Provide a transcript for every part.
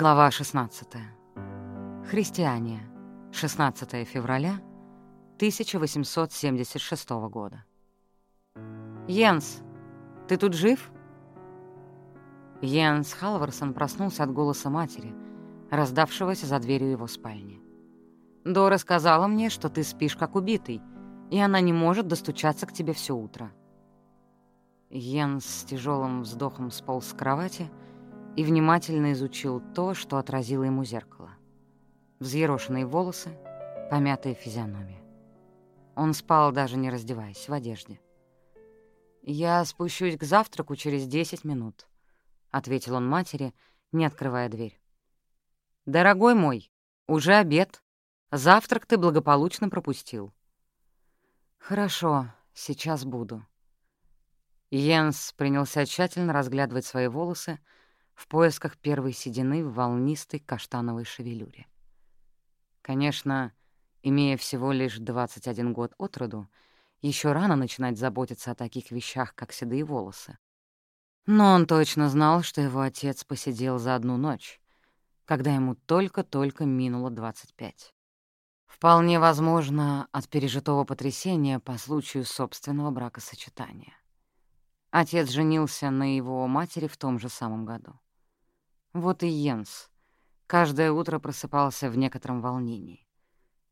Глава 16. Христиане. 16 февраля 1876 года. «Йенс, ты тут жив?» Йенс Халварсон проснулся от голоса матери, раздавшегося за дверью его спальни. «Дора сказала мне, что ты спишь как убитый, и она не может достучаться к тебе все утро». Йенс с тяжелым вздохом сполз с кровати и внимательно изучил то, что отразило ему зеркало. Взъерошенные волосы, помятая физиономия. Он спал, даже не раздеваясь, в одежде. «Я спущусь к завтраку через десять минут», — ответил он матери, не открывая дверь. «Дорогой мой, уже обед. Завтрак ты благополучно пропустил». «Хорошо, сейчас буду». Йенс принялся тщательно разглядывать свои волосы, в поисках первой седины в волнистой каштановой шевелюре. Конечно, имея всего лишь 21 год от роду, еще рано начинать заботиться о таких вещах, как седые волосы. Но он точно знал, что его отец посидел за одну ночь, когда ему только-только минуло 25. Вполне возможно, от пережитого потрясения по случаю собственного бракосочетания. Отец женился на его матери в том же самом году. Вот и Йенс. Каждое утро просыпался в некотором волнении.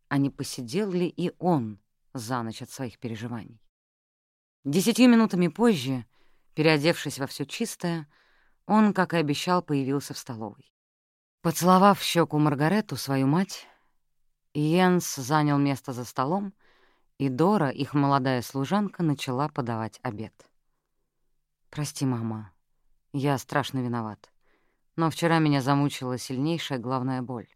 А не посидел ли и он за ночь от своих переживаний? Десятью минутами позже, переодевшись во все чистое, он, как и обещал, появился в столовой. Поцеловав в щеку Маргарету, свою мать, Йенс занял место за столом, и Дора, их молодая служанка, начала подавать обед. «Прости, мама, я страшно виноват. Но вчера меня замучила сильнейшая головная боль.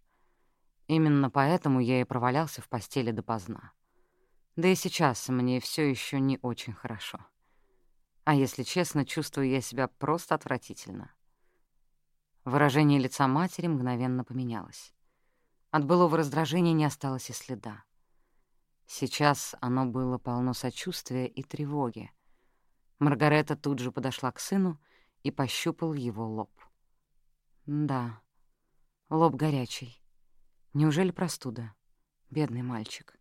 Именно поэтому я и провалялся в постели допоздна. Да и сейчас мне все еще не очень хорошо. А если честно, чувствую я себя просто отвратительно. Выражение лица матери мгновенно поменялось. От былого раздражения не осталось и следа. Сейчас оно было полно сочувствия и тревоги. Маргарета тут же подошла к сыну и пощупал его лоб. Да, лоб горячий. Неужели простуда? Бедный мальчик.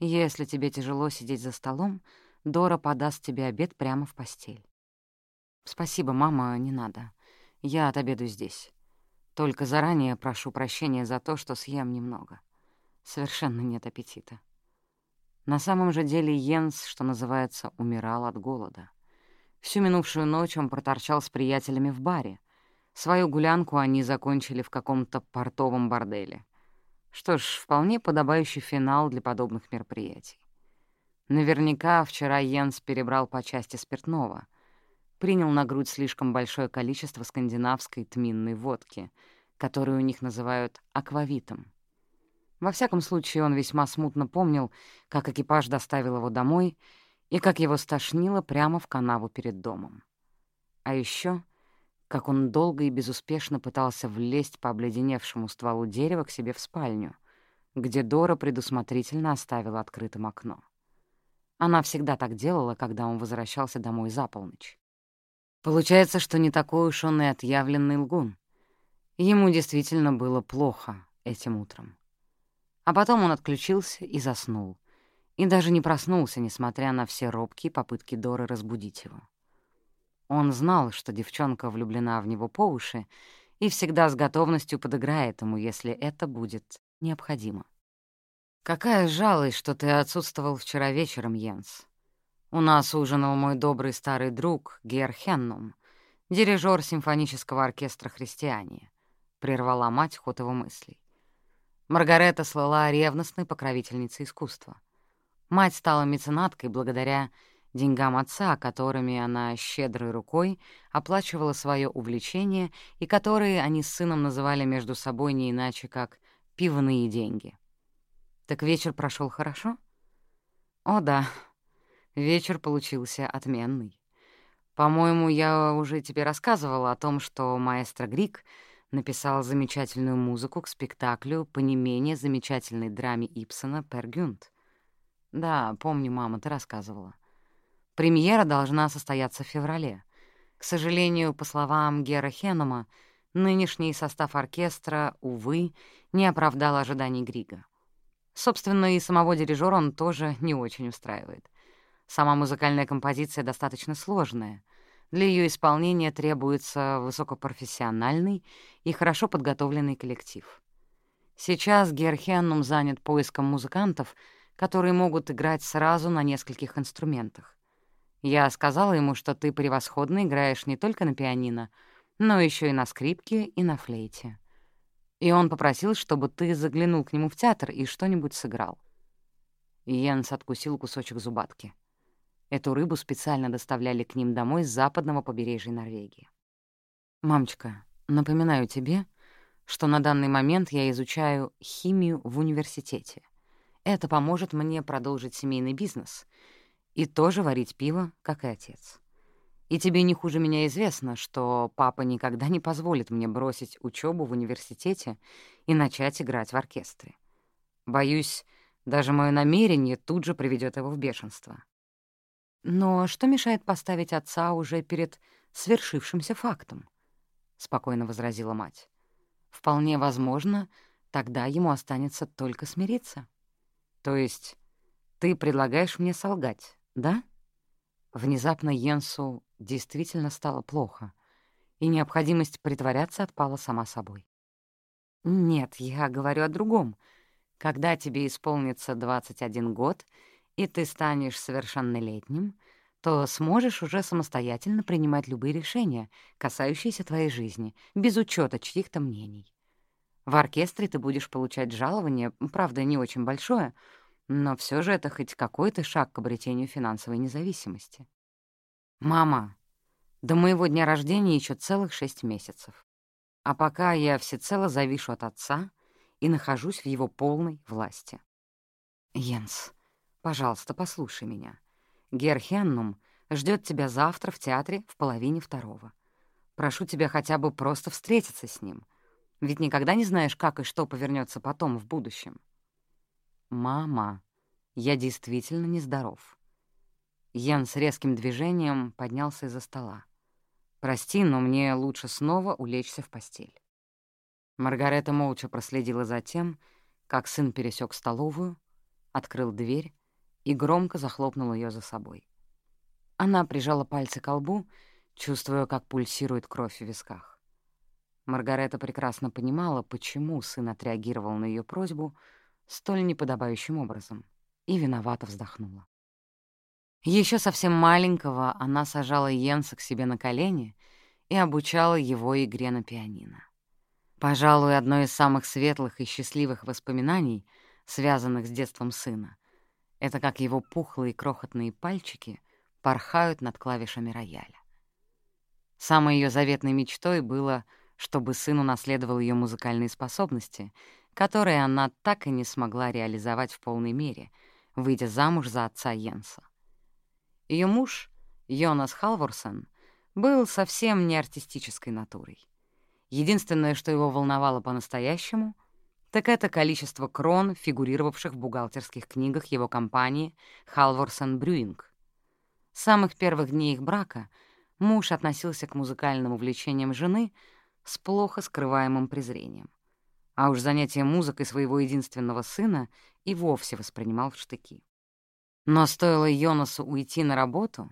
Если тебе тяжело сидеть за столом, Дора подаст тебе обед прямо в постель. Спасибо, мама, не надо. Я отобедаю здесь. Только заранее прошу прощения за то, что съем немного. Совершенно нет аппетита. На самом же деле Йенс, что называется, умирал от голода. Всю минувшую ночь он проторчал с приятелями в баре, Свою гулянку они закончили в каком-то портовом борделе. Что ж, вполне подобающий финал для подобных мероприятий. Наверняка вчера Йенс перебрал по части спиртного, принял на грудь слишком большое количество скандинавской тминной водки, которую у них называют аквавитом. Во всяком случае, он весьма смутно помнил, как экипаж доставил его домой и как его стошнило прямо в канаву перед домом. А еще как он долго и безуспешно пытался влезть по обледеневшему стволу дерева к себе в спальню, где Дора предусмотрительно оставила открытым окно. Она всегда так делала, когда он возвращался домой за полночь. Получается, что не такой уж он и отъявленный лгун. Ему действительно было плохо этим утром. А потом он отключился и заснул, и даже не проснулся, несмотря на все робкие попытки Доры разбудить его. Он знал, что девчонка влюблена в него по уши и всегда с готовностью подыграет ему, если это будет необходимо. «Какая жалость, что ты отсутствовал вчера вечером, Йенс. У нас ужинал мой добрый старый друг Гер Хеннум, дирижер симфонического оркестра «Христиане», — прервала мать ход его мыслей. Маргарета слыла ревностной покровительницей искусства. Мать стала меценаткой благодаря деньгам отца, которыми она щедрой рукой оплачивала свое увлечение и которые они с сыном называли между собой не иначе, как «пивные деньги». Так вечер прошел хорошо? О, да, вечер получился отменный. По-моему, я уже тебе рассказывала о том, что маэстро Грик написал замечательную музыку к спектаклю по не менее замечательной драме Ипсона «Пергюнт». Да, помню, мама, ты рассказывала. Премьера должна состояться в феврале. К сожалению, по словам Гера Хеннема, нынешний состав оркестра, увы, не оправдал ожиданий Грига. Собственно, и самого дирижера он тоже не очень устраивает. Сама музыкальная композиция достаточно сложная. Для ее исполнения требуется высокопрофессиональный и хорошо подготовленный коллектив. Сейчас Герхеннум занят поиском музыкантов, которые могут играть сразу на нескольких инструментах. Я сказала ему, что ты превосходно играешь не только на пианино, но еще и на скрипке и на флейте. И он попросил, чтобы ты заглянул к нему в театр и что-нибудь сыграл. Йенс откусил кусочек зубатки. Эту рыбу специально доставляли к ним домой с западного побережья Норвегии. «Мамочка, напоминаю тебе, что на данный момент я изучаю химию в университете. Это поможет мне продолжить семейный бизнес и тоже варить пиво, как и отец. И тебе не хуже меня известно, что папа никогда не позволит мне бросить учебу в университете и начать играть в оркестре. Боюсь, даже мое намерение тут же приведет его в бешенство. Но что мешает поставить отца уже перед свершившимся фактом? — спокойно возразила мать. Вполне возможно, тогда ему останется только смириться. То есть ты предлагаешь мне солгать, да? Внезапно Йенсу действительно стало плохо, и необходимость притворяться отпала сама собой. «Нет, я говорю о другом. Когда тебе исполнится 21 год, и ты станешь совершеннолетним, то сможешь уже самостоятельно принимать любые решения, касающиеся твоей жизни, без учета чьих-то мнений. В оркестре ты будешь получать жалование, правда, не очень большое, но все же это хоть какой-то шаг к обретению финансовой независимости. «Мама, до моего дня рождения еще целых шесть месяцев. А пока я всецело завишу от отца и нахожусь в его полной власти. Йенс, пожалуйста, послушай меня. Герхеннум ждет тебя завтра в театре в половине второго. Прошу тебя хотя бы просто встретиться с ним. Ведь никогда не знаешь, как и что повернется потом в будущем. Мама, я действительно нездоров. Ян с резким движением поднялся из-за стола. «Прости, но мне лучше снова улечься в постель». Маргарета молча проследила за тем, как сын пересек столовую, открыл дверь и громко захлопнул ее за собой. Она прижала пальцы к лбу, чувствуя, как пульсирует кровь в висках. Маргарета прекрасно понимала, почему сын отреагировал на ее просьбу столь неподобающим образом, и виновато вздохнула. Еще совсем маленького она сажала Йенса к себе на колени и обучала его игре на пианино. Пожалуй, одно из самых светлых и счастливых воспоминаний, связанных с детством сына, это как его пухлые крохотные пальчики порхают над клавишами рояля. Самой ее заветной мечтой было, чтобы сын унаследовал ее музыкальные способности, которые она так и не смогла реализовать в полной мере, выйдя замуж за отца Йенса. Ее муж, Йонас Халворсон, был совсем не артистической натурой. Единственное, что его волновало по-настоящему, так это количество крон, фигурировавших в бухгалтерских книгах его компании Халворсон Брюинг. С самых первых дней их брака муж относился к музыкальным увлечениям жены с плохо скрываемым презрением. А уж занятие музыкой своего единственного сына и вовсе воспринимал в штыки. Но стоило Йонасу уйти на работу,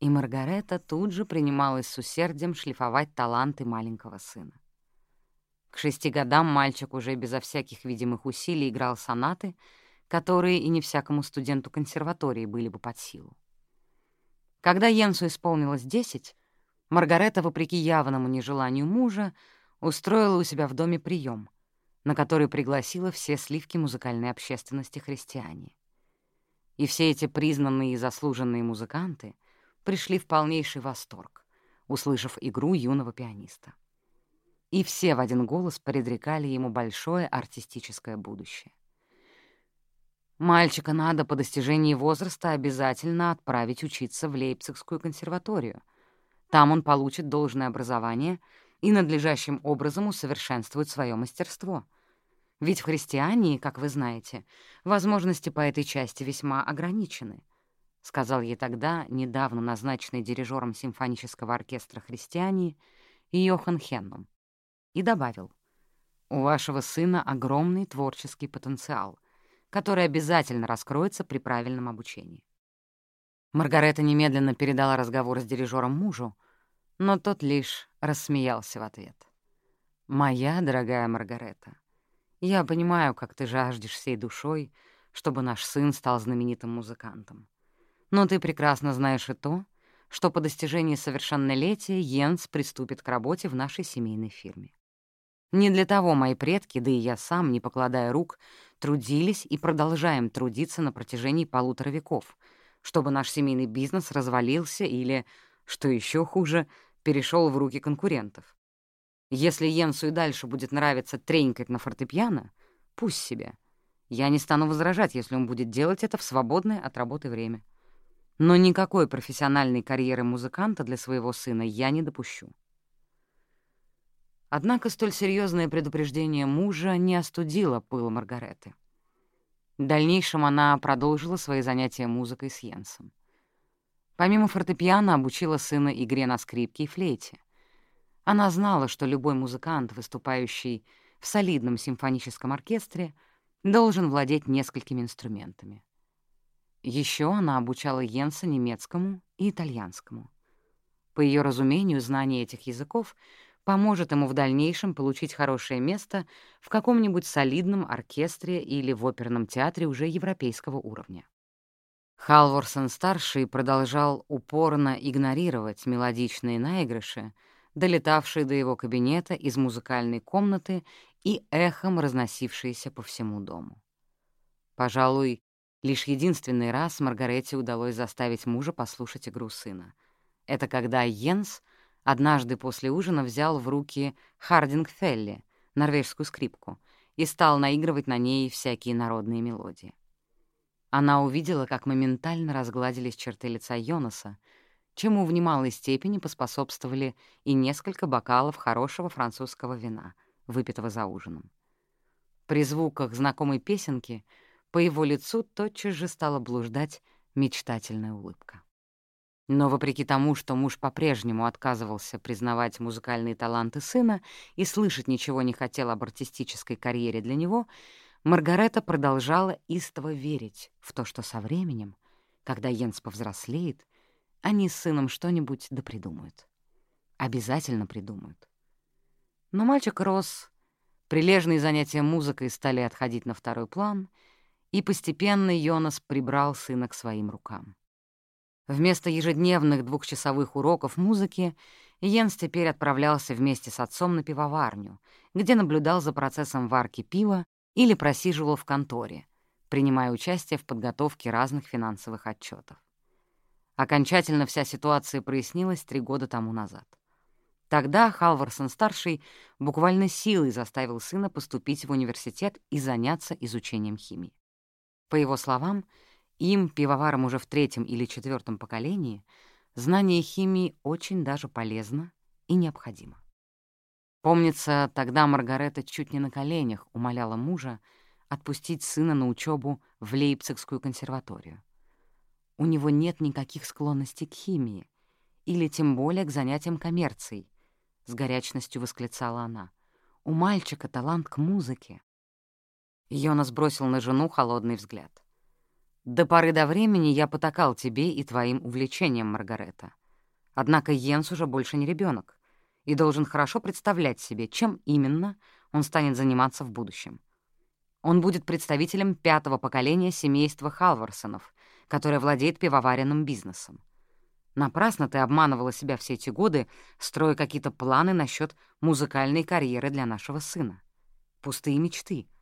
и Маргарета тут же принималась с усердием шлифовать таланты маленького сына. К шести годам мальчик уже безо всяких видимых усилий играл сонаты, которые и не всякому студенту консерватории были бы под силу. Когда Йенсу исполнилось десять, Маргарета, вопреки явному нежеланию мужа, устроила у себя в доме прием, на который пригласила все сливки музыкальной общественности христиане. И все эти признанные и заслуженные музыканты пришли в полнейший восторг, услышав игру юного пианиста. И все в один голос предрекали ему большое артистическое будущее. Мальчика надо по достижении возраста обязательно отправить учиться в Лейпцигскую консерваторию. Там он получит должное образование и надлежащим образом усовершенствует свое мастерство — ведь в христиании, как вы знаете, возможности по этой части весьма ограничены, — сказал ей тогда недавно назначенный дирижером симфонического оркестра христиании Йохан Хеннум. и добавил, «У вашего сына огромный творческий потенциал, который обязательно раскроется при правильном обучении». Маргарета немедленно передала разговор с дирижером мужу, но тот лишь рассмеялся в ответ. «Моя дорогая Маргарета, я понимаю, как ты жаждешь всей душой, чтобы наш сын стал знаменитым музыкантом. Но ты прекрасно знаешь и то, что по достижении совершеннолетия Йенс приступит к работе в нашей семейной фирме. Не для того мои предки, да и я сам, не покладая рук, трудились и продолжаем трудиться на протяжении полутора веков, чтобы наш семейный бизнес развалился или, что еще хуже, перешел в руки конкурентов. Если Йенсу и дальше будет нравиться тренькать на фортепиано, пусть себе. Я не стану возражать, если он будет делать это в свободное от работы время. Но никакой профессиональной карьеры музыканта для своего сына я не допущу. Однако столь серьезное предупреждение мужа не остудило пыл Маргареты. В дальнейшем она продолжила свои занятия музыкой с Йенсом. Помимо фортепиано обучила сына игре на скрипке и флейте. Она знала, что любой музыкант, выступающий в солидном симфоническом оркестре, должен владеть несколькими инструментами. Еще она обучала Йенса немецкому и итальянскому. По ее разумению, знание этих языков поможет ему в дальнейшем получить хорошее место в каком-нибудь солидном оркестре или в оперном театре уже европейского уровня. Халворсон-старший продолжал упорно игнорировать мелодичные наигрыши, долетавшие до его кабинета из музыкальной комнаты и эхом разносившиеся по всему дому. Пожалуй, Лишь единственный раз Маргарете удалось заставить мужа послушать игру сына. Это когда Йенс однажды после ужина взял в руки Хардингфелли, норвежскую скрипку, и стал наигрывать на ней всякие народные мелодии. Она увидела, как моментально разгладились черты лица Йонаса, чему в немалой степени поспособствовали и несколько бокалов хорошего французского вина, выпитого за ужином. При звуках знакомой песенки — по его лицу тотчас же стала блуждать мечтательная улыбка. Но вопреки тому, что муж по-прежнему отказывался признавать музыкальные таланты сына и слышать ничего не хотел об артистической карьере для него, Маргарета продолжала истово верить в то, что со временем, когда Йенс повзрослеет, они с сыном что-нибудь допридумают. Обязательно придумают. Но мальчик рос, прилежные занятия музыкой стали отходить на второй план — и постепенно Йонас прибрал сына к своим рукам. Вместо ежедневных двухчасовых уроков музыки Йенс теперь отправлялся вместе с отцом на пивоварню, где наблюдал за процессом варки пива или просиживал в конторе, принимая участие в подготовке разных финансовых отчетов. Окончательно вся ситуация прояснилась три года тому назад. Тогда Халварсон-старший буквально силой заставил сына поступить в университет и заняться изучением химии. По его словам, им, пивоварам уже в третьем или четвертом поколении, знание химии очень даже полезно и необходимо. Помнится, тогда Маргарета чуть не на коленях умоляла мужа отпустить сына на учебу в Лейпцигскую консерваторию. У него нет никаких склонностей к химии, или тем более к занятиям коммерцией, — с горячностью восклицала она. «У мальчика талант к музыке. Йонас бросил на жену холодный взгляд. «До поры до времени я потакал тебе и твоим увлечениям, Маргарета. Однако Йенс уже больше не ребенок и должен хорошо представлять себе, чем именно он станет заниматься в будущем. Он будет представителем пятого поколения семейства Халварсонов, которое владеет пивоваренным бизнесом. Напрасно ты обманывала себя все эти годы, строя какие-то планы насчет музыкальной карьеры для нашего сына. Пустые мечты —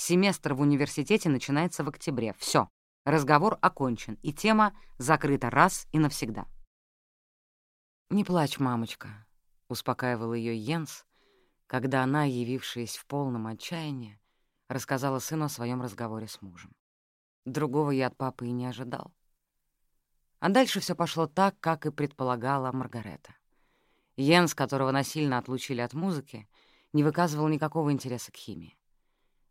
Семестр в университете начинается в октябре. Все, разговор окончен, и тема закрыта раз и навсегда. «Не плачь, мамочка», — успокаивал ее Йенс, когда она, явившись в полном отчаянии, рассказала сыну о своем разговоре с мужем. Другого я от папы и не ожидал. А дальше все пошло так, как и предполагала Маргарета. Йенс, которого насильно отлучили от музыки, не выказывал никакого интереса к химии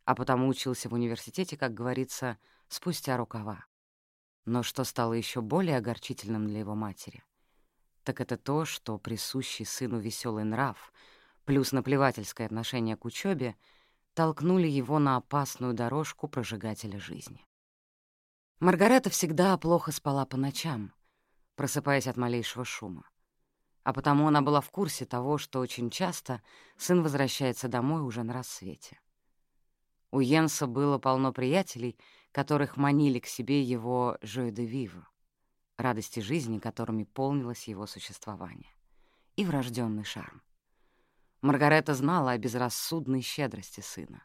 а потому учился в университете, как говорится, спустя рукава. Но что стало еще более огорчительным для его матери, так это то, что присущий сыну веселый нрав, плюс наплевательское отношение к учебе толкнули его на опасную дорожку прожигателя жизни. Маргарета всегда плохо спала по ночам, просыпаясь от малейшего шума. А потому она была в курсе того, что очень часто сын возвращается домой уже на рассвете. У Йенса было полно приятелей, которых манили к себе его «жой де виво», радости жизни, которыми полнилось его существование, и врожденный шарм. Маргарета знала о безрассудной щедрости сына.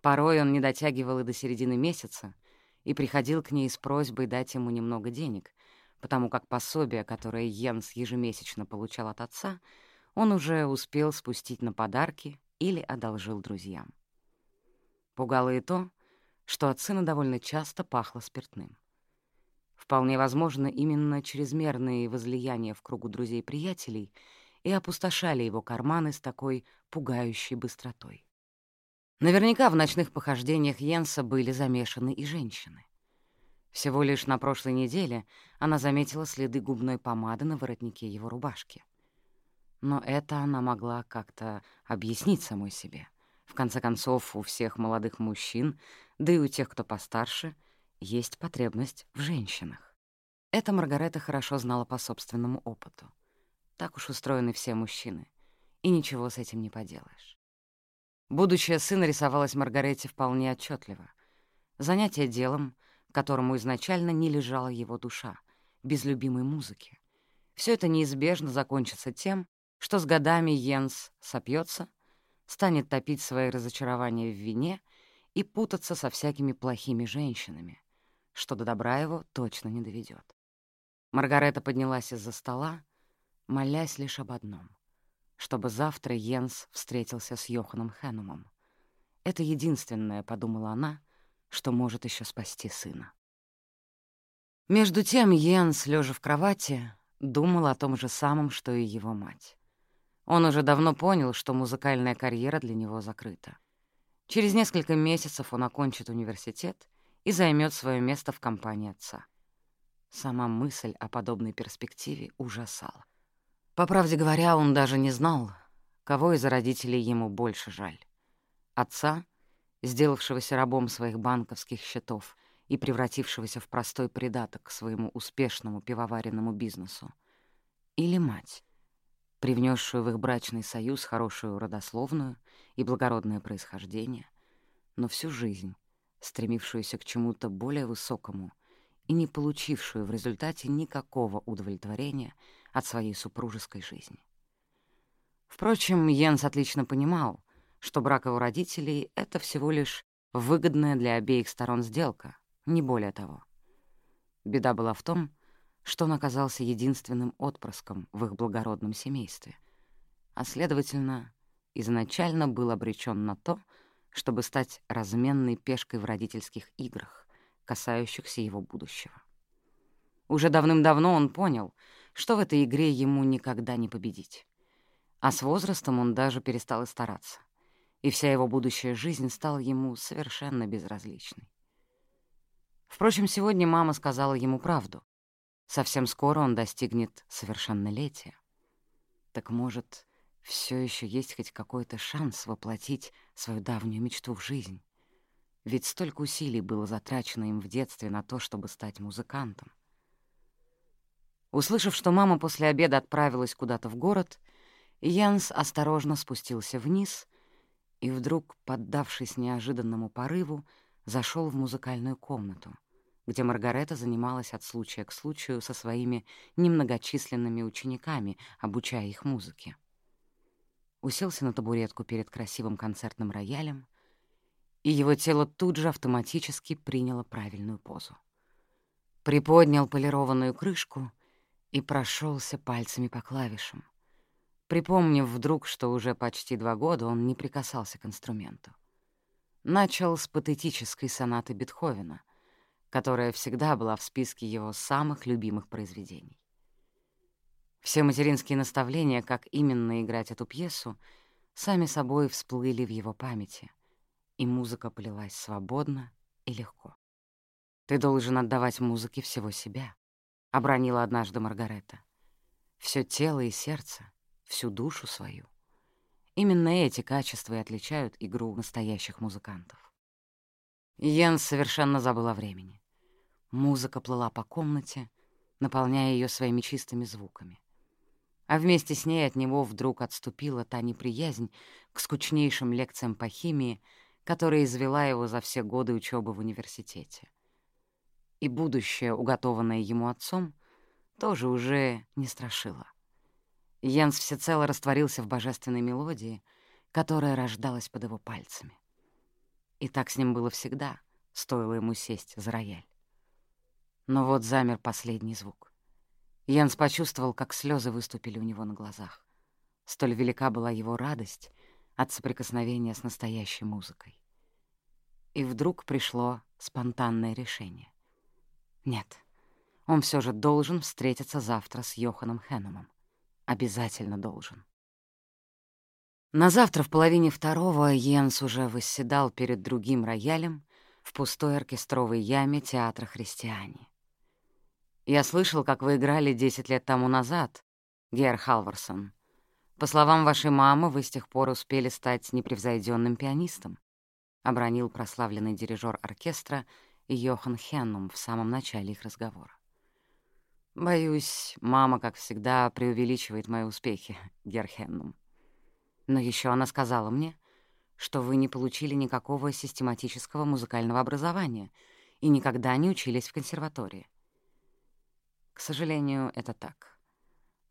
Порой он не дотягивал и до середины месяца и приходил к ней с просьбой дать ему немного денег, потому как пособие, которое Йенс ежемесячно получал от отца, он уже успел спустить на подарки или одолжил друзьям. Пугало и то, что от сына довольно часто пахло спиртным. Вполне возможно, именно чрезмерные возлияния в кругу друзей-приятелей и опустошали его карманы с такой пугающей быстротой. Наверняка в ночных похождениях Йенса были замешаны и женщины. Всего лишь на прошлой неделе она заметила следы губной помады на воротнике его рубашки. Но это она могла как-то объяснить самой себе. В конце концов, у всех молодых мужчин, да и у тех, кто постарше, есть потребность в женщинах. Это Маргарета хорошо знала по собственному опыту. Так уж устроены все мужчины, и ничего с этим не поделаешь. Будущее сына рисовалось Маргарете вполне отчетливо. Занятие делом, которому изначально не лежала его душа, без любимой музыки. Все это неизбежно закончится тем, что с годами Йенс сопьется, станет топить свои разочарования в вине и путаться со всякими плохими женщинами, что до добра его точно не доведет. Маргарета поднялась из-за стола, молясь лишь об одном — чтобы завтра Йенс встретился с Йоханом Хенумом. Это единственное, — подумала она, — что может еще спасти сына. Между тем Йенс, лежа в кровати, думал о том же самом, что и его мать. Он уже давно понял, что музыкальная карьера для него закрыта. Через несколько месяцев он окончит университет и займет свое место в компании отца. Сама мысль о подобной перспективе ужасала. По правде говоря, он даже не знал, кого из родителей ему больше жаль. Отца, сделавшегося рабом своих банковских счетов и превратившегося в простой придаток к своему успешному пивоваренному бизнесу, или мать, привнесшую в их брачный союз хорошую родословную и благородное происхождение, но всю жизнь стремившуюся к чему-то более высокому и не получившую в результате никакого удовлетворения от своей супружеской жизни. Впрочем, Йенс отлично понимал, что брак его родителей — это всего лишь выгодная для обеих сторон сделка, не более того. Беда была в том, что он оказался единственным отпрыском в их благородном семействе, а, следовательно, изначально был обречен на то, чтобы стать разменной пешкой в родительских играх, касающихся его будущего. Уже давным-давно он понял, что в этой игре ему никогда не победить. А с возрастом он даже перестал и стараться, и вся его будущая жизнь стала ему совершенно безразличной. Впрочем, сегодня мама сказала ему правду. Совсем скоро он достигнет совершеннолетия. Так может, все еще есть хоть какой-то шанс воплотить свою давнюю мечту в жизнь? Ведь столько усилий было затрачено им в детстве на то, чтобы стать музыкантом. Услышав, что мама после обеда отправилась куда-то в город, Янс осторожно спустился вниз и вдруг, поддавшись неожиданному порыву, зашел в музыкальную комнату — где Маргарета занималась от случая к случаю со своими немногочисленными учениками, обучая их музыке. Уселся на табуретку перед красивым концертным роялем, и его тело тут же автоматически приняло правильную позу. Приподнял полированную крышку и прошелся пальцами по клавишам, припомнив вдруг, что уже почти два года он не прикасался к инструменту. Начал с патетической сонаты Бетховена — которая всегда была в списке его самых любимых произведений. Все материнские наставления, как именно играть эту пьесу, сами собой всплыли в его памяти, и музыка полилась свободно и легко. «Ты должен отдавать музыке всего себя», — обронила однажды Маргарета. «Всё тело и сердце, всю душу свою. Именно эти качества и отличают игру настоящих музыкантов. Йенс совершенно забыл о времени. Музыка плыла по комнате, наполняя ее своими чистыми звуками. А вместе с ней от него вдруг отступила та неприязнь к скучнейшим лекциям по химии, которая извела его за все годы учебы в университете. И будущее, уготованное ему отцом, тоже уже не страшило. Йенс всецело растворился в божественной мелодии, которая рождалась под его пальцами. И так с ним было всегда, стоило ему сесть за рояль. Но вот замер последний звук. Йенс почувствовал, как слезы выступили у него на глазах. Столь велика была его радость от соприкосновения с настоящей музыкой. И вдруг пришло спонтанное решение. Нет, он все же должен встретиться завтра с Йоханом Хеннемом. Обязательно должен. На завтра в половине второго Йенс уже восседал перед другим роялем в пустой оркестровой яме театра «Христиане». Я слышал, как вы играли десять лет тому назад, Гер Халварсон. По словам вашей мамы, вы с тех пор успели стать непревзойденным пианистом», — обронил прославленный дирижер оркестра Йохан Хеннум в самом начале их разговора. «Боюсь, мама, как всегда, преувеличивает мои успехи, Гер Хеннум. Но еще она сказала мне, что вы не получили никакого систематического музыкального образования и никогда не учились в консерватории. К сожалению, это так.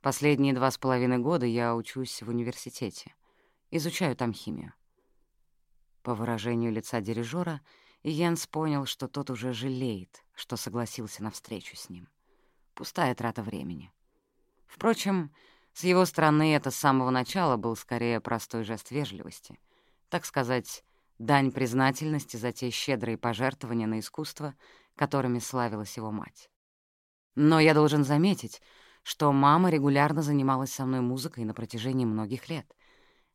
Последние два с половиной года я учусь в университете. Изучаю там химию. По выражению лица дирижера Йенс понял, что тот уже жалеет, что согласился на встречу с ним. Пустая трата времени. Впрочем, с его стороны это с самого начала был скорее простой жест вежливости. Так сказать, дань признательности за те щедрые пожертвования на искусство, которыми славилась его мать. Но я должен заметить, что мама регулярно занималась со мной музыкой на протяжении многих лет,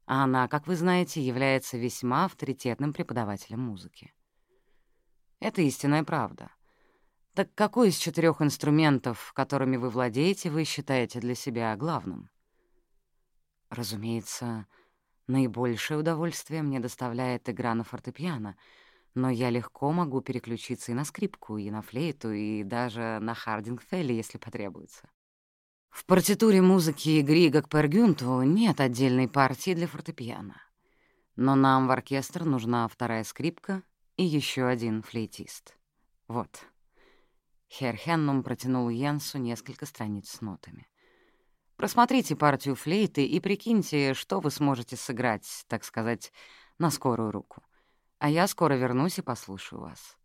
а она, как вы знаете, является весьма авторитетным преподавателем музыки. Это истинная правда. Так какой из четырех инструментов, которыми вы владеете, вы считаете для себя главным? Разумеется, наибольшее удовольствие мне доставляет игра на фортепиано — но я легко могу переключиться и на скрипку, и на флейту, и даже на хардингфелле, если потребуется. В партитуре музыки Грига к Пергюнту нет отдельной партии для фортепиано. Но нам в оркестр нужна вторая скрипка и еще один флейтист. Вот. Хер Хеннум протянул Йенсу несколько страниц с нотами. Просмотрите партию флейты и прикиньте, что вы сможете сыграть, так сказать, на скорую руку а я скоро вернусь и послушаю вас».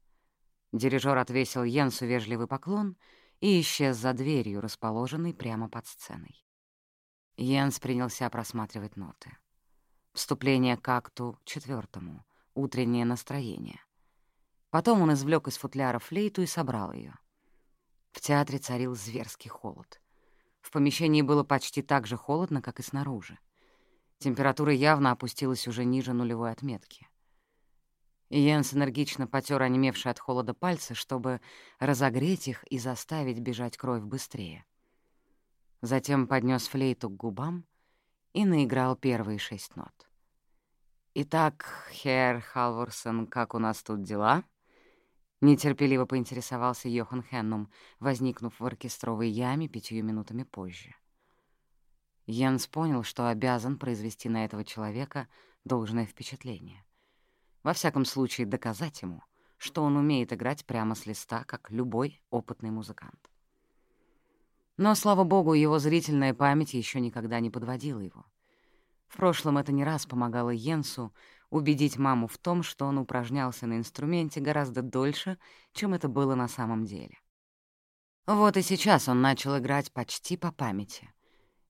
Дирижер отвесил Йенсу вежливый поклон и исчез за дверью, расположенной прямо под сценой. Йенс принялся просматривать ноты. Вступление к акту четвертому, утреннее настроение. Потом он извлек из футляра флейту и собрал ее. В театре царил зверский холод. В помещении было почти так же холодно, как и снаружи. Температура явно опустилась уже ниже нулевой отметки. Йенс энергично потер онемевшие от холода пальцы, чтобы разогреть их и заставить бежать кровь быстрее. Затем поднес флейту к губам и наиграл первые шесть нот. «Итак, Хер Халворсон, как у нас тут дела?» Нетерпеливо поинтересовался Йохан Хеннум, возникнув в оркестровой яме пятью минутами позже. Йенс понял, что обязан произвести на этого человека должное впечатление. Во всяком случае, доказать ему, что он умеет играть прямо с листа, как любой опытный музыкант. Но, слава богу, его зрительная память еще никогда не подводила его. В прошлом это не раз помогало Йенсу убедить маму в том, что он упражнялся на инструменте гораздо дольше, чем это было на самом деле. Вот и сейчас он начал играть почти по памяти.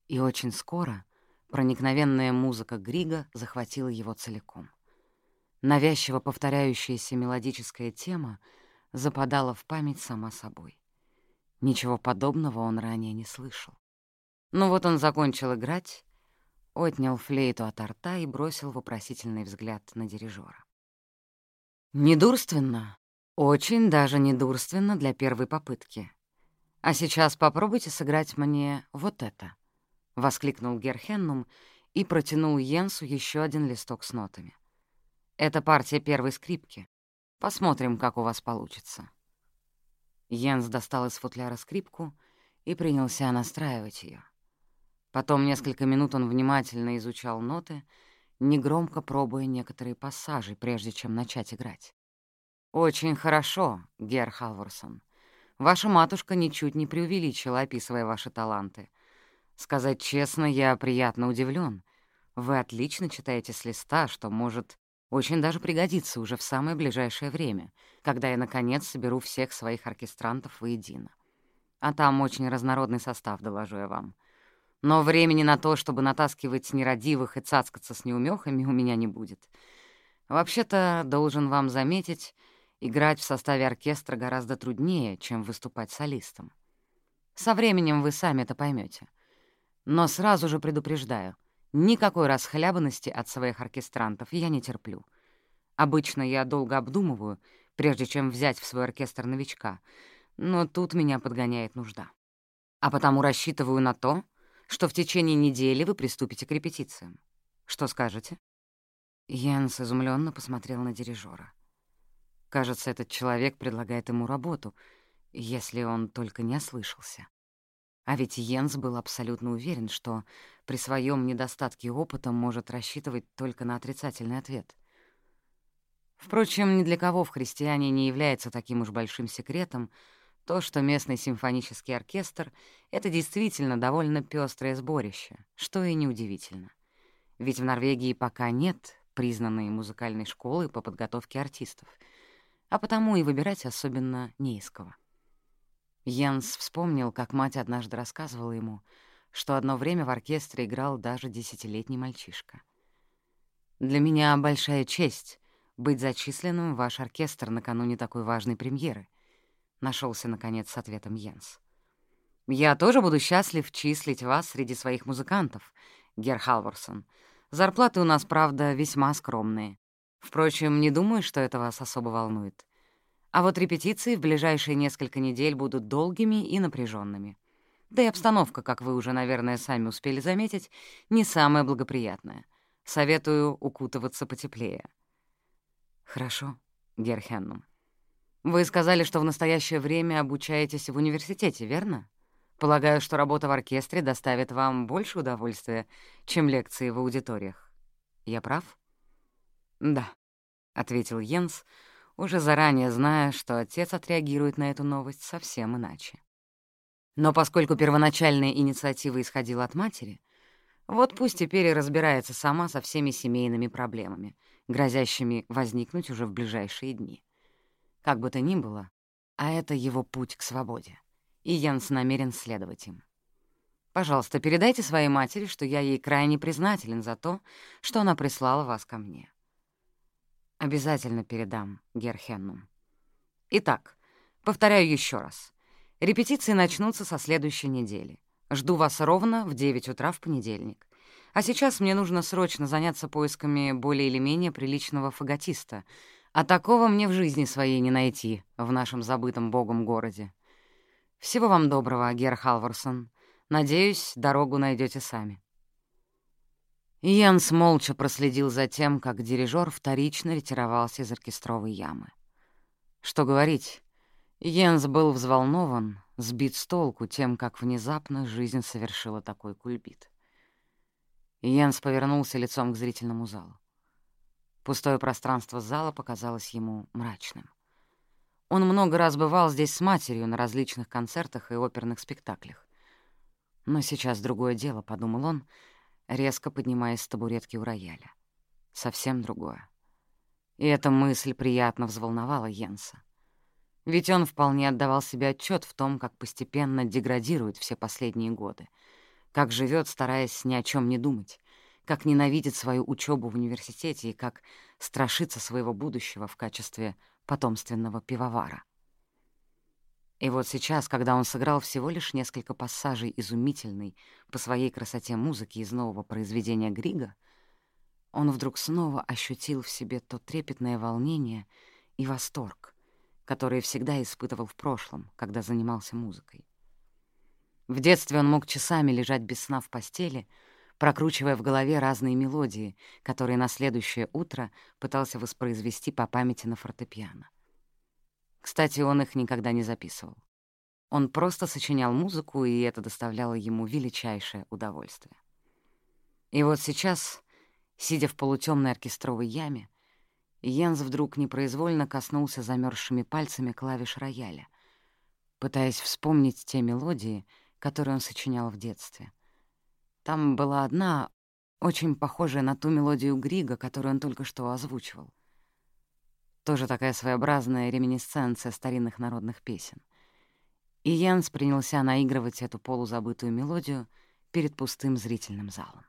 И очень скоро проникновенная музыка Грига захватила его целиком. Навязчиво повторяющаяся мелодическая тема западала в память сама собой. Ничего подобного он ранее не слышал. Но вот он закончил играть, отнял флейту от рта и бросил вопросительный взгляд на дирижера. «Недурственно, очень даже недурственно для первой попытки. А сейчас попробуйте сыграть мне вот это», — воскликнул Герхеннум и протянул Йенсу еще один листок с нотами. «Это партия первой скрипки. Посмотрим, как у вас получится». Йенс достал из футляра скрипку и принялся настраивать ее. Потом несколько минут он внимательно изучал ноты, негромко пробуя некоторые пассажи, прежде чем начать играть. «Очень хорошо, Гер Халворсон. Ваша матушка ничуть не преувеличила, описывая ваши таланты. Сказать честно, я приятно удивлен. Вы отлично читаете с листа, что может очень даже пригодиться уже в самое ближайшее время, когда я, наконец, соберу всех своих оркестрантов воедино. А там очень разнородный состав, доложу я вам. Но времени на то, чтобы натаскивать нерадивых и цацкаться с неумехами, у меня не будет. Вообще-то, должен вам заметить, играть в составе оркестра гораздо труднее, чем выступать солистом. Со временем вы сами это поймете. Но сразу же предупреждаю, никакой расхлябанности от своих оркестрантов я не терплю. Обычно я долго обдумываю, прежде чем взять в свой оркестр новичка, но тут меня подгоняет нужда. А потому рассчитываю на то, что в течение недели вы приступите к репетициям. Что скажете?» Янс изумленно посмотрел на дирижера. Кажется, этот человек предлагает ему работу, если он только не ослышался. А ведь Йенс был абсолютно уверен, что при своем недостатке опыта может рассчитывать только на отрицательный ответ. Впрочем, ни для кого в христиане не является таким уж большим секретом, то, что местный симфонический оркестр — это действительно довольно пёстрое сборище, что и неудивительно. Ведь в Норвегии пока нет признанной музыкальной школы по подготовке артистов, а потому и выбирать особенно не из кого. Йенс вспомнил, как мать однажды рассказывала ему, что одно время в оркестре играл даже десятилетний мальчишка. «Для меня большая честь быть зачисленным в ваш оркестр накануне такой важной премьеры», — нашелся наконец, с ответом Йенс. «Я тоже буду счастлив числить вас среди своих музыкантов, Гер Халворсон. Зарплаты у нас, правда, весьма скромные. Впрочем, не думаю, что это вас особо волнует. А вот репетиции в ближайшие несколько недель будут долгими и напряженными. Да и обстановка, как вы уже, наверное, сами успели заметить, не самая благоприятная. Советую укутываться потеплее». «Хорошо, Герхеннум», вы сказали, что в настоящее время обучаетесь в университете, верно? Полагаю, что работа в оркестре доставит вам больше удовольствия, чем лекции в аудиториях. Я прав? Да, — ответил Йенс, уже заранее зная, что отец отреагирует на эту новость совсем иначе. Но поскольку первоначальная инициатива исходила от матери, вот пусть теперь и разбирается сама со всеми семейными проблемами, грозящими возникнуть уже в ближайшие дни. Как бы то ни было, а это его путь к свободе, и Янс намерен следовать им. Пожалуйста, передайте своей матери, что я ей крайне признателен за то, что она прислала вас ко мне. Обязательно передам, Герхеннум. Итак, повторяю еще раз. Репетиции начнутся со следующей недели. Жду вас ровно в 9 утра в понедельник. А сейчас мне нужно срочно заняться поисками более или менее приличного фаготиста — а такого мне в жизни своей не найти в нашем забытом богом городе. Всего вам доброго, Гер Халварсон. Надеюсь, дорогу найдете сами. Йенс молча проследил за тем, как дирижер вторично ретировался из оркестровой ямы. Что говорить, Йенс был взволнован, сбит с толку тем, как внезапно жизнь совершила такой кульбит. Йенс повернулся лицом к зрительному залу. Пустое пространство зала показалось ему мрачным. Он много раз бывал здесь с матерью на различных концертах и оперных спектаклях. Но сейчас другое дело, — подумал он, резко поднимаясь с табуретки у рояля. Совсем другое. И эта мысль приятно взволновала Йенса. Ведь он вполне отдавал себе отчет в том, как постепенно деградирует все последние годы, как живет, стараясь ни о чем не думать, как ненавидит свою учебу в университете и как страшится своего будущего в качестве потомственного пивовара. И вот сейчас, когда он сыграл всего лишь несколько пассажей изумительной по своей красоте музыки из нового произведения Грига, он вдруг снова ощутил в себе то трепетное волнение и восторг, которые всегда испытывал в прошлом, когда занимался музыкой. В детстве он мог часами лежать без сна в постели — прокручивая в голове разные мелодии, которые на следующее утро пытался воспроизвести по памяти на фортепиано. Кстати, он их никогда не записывал. Он просто сочинял музыку, и это доставляло ему величайшее удовольствие. И вот сейчас, сидя в полутемной оркестровой яме, Йенс вдруг непроизвольно коснулся замерзшими пальцами клавиш рояля, пытаясь вспомнить те мелодии, которые он сочинял в детстве. Там была одна, очень похожая на ту мелодию Грига, которую он только что озвучивал. Тоже такая своеобразная реминисценция старинных народных песен. И Йенс принялся наигрывать эту полузабытую мелодию перед пустым зрительным залом.